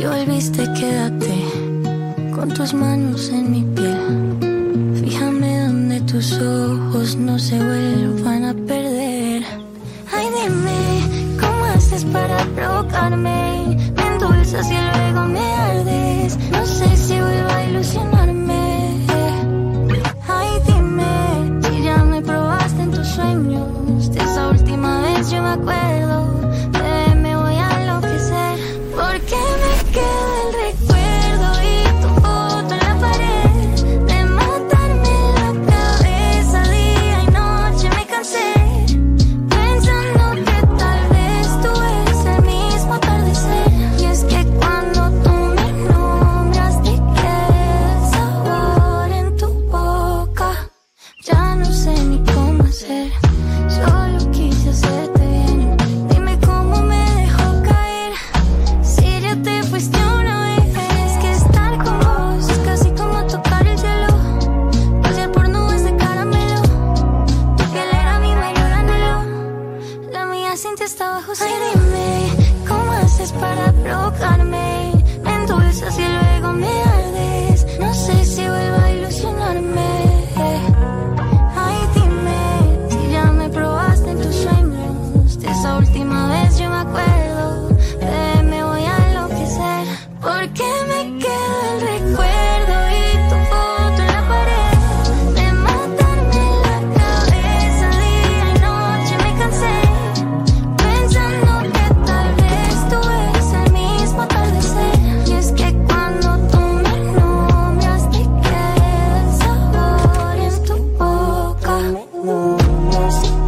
Si volviste, quédate con tus manos en mi piel. Fíjame donde tus ojos no se vuelvan a perder. Ay, dime, ¿cómo haces para provocarme? Me endulzas y luego me ardes. No sé si vuelvo a ilusionarme. Ay, dime, si ya me probaste en tus sueños. De esa última vez yo me acuerdo. dime cómo haces para bloquearme. Me endulzas y luego me ardes. No sé si vuelvo a ilusionarme. Ay, dime si ya me probaste en tus sueños. De esa última vez yo me acuerdo, Bebé, me voy a enloquecer. ¿Por qué me Dios.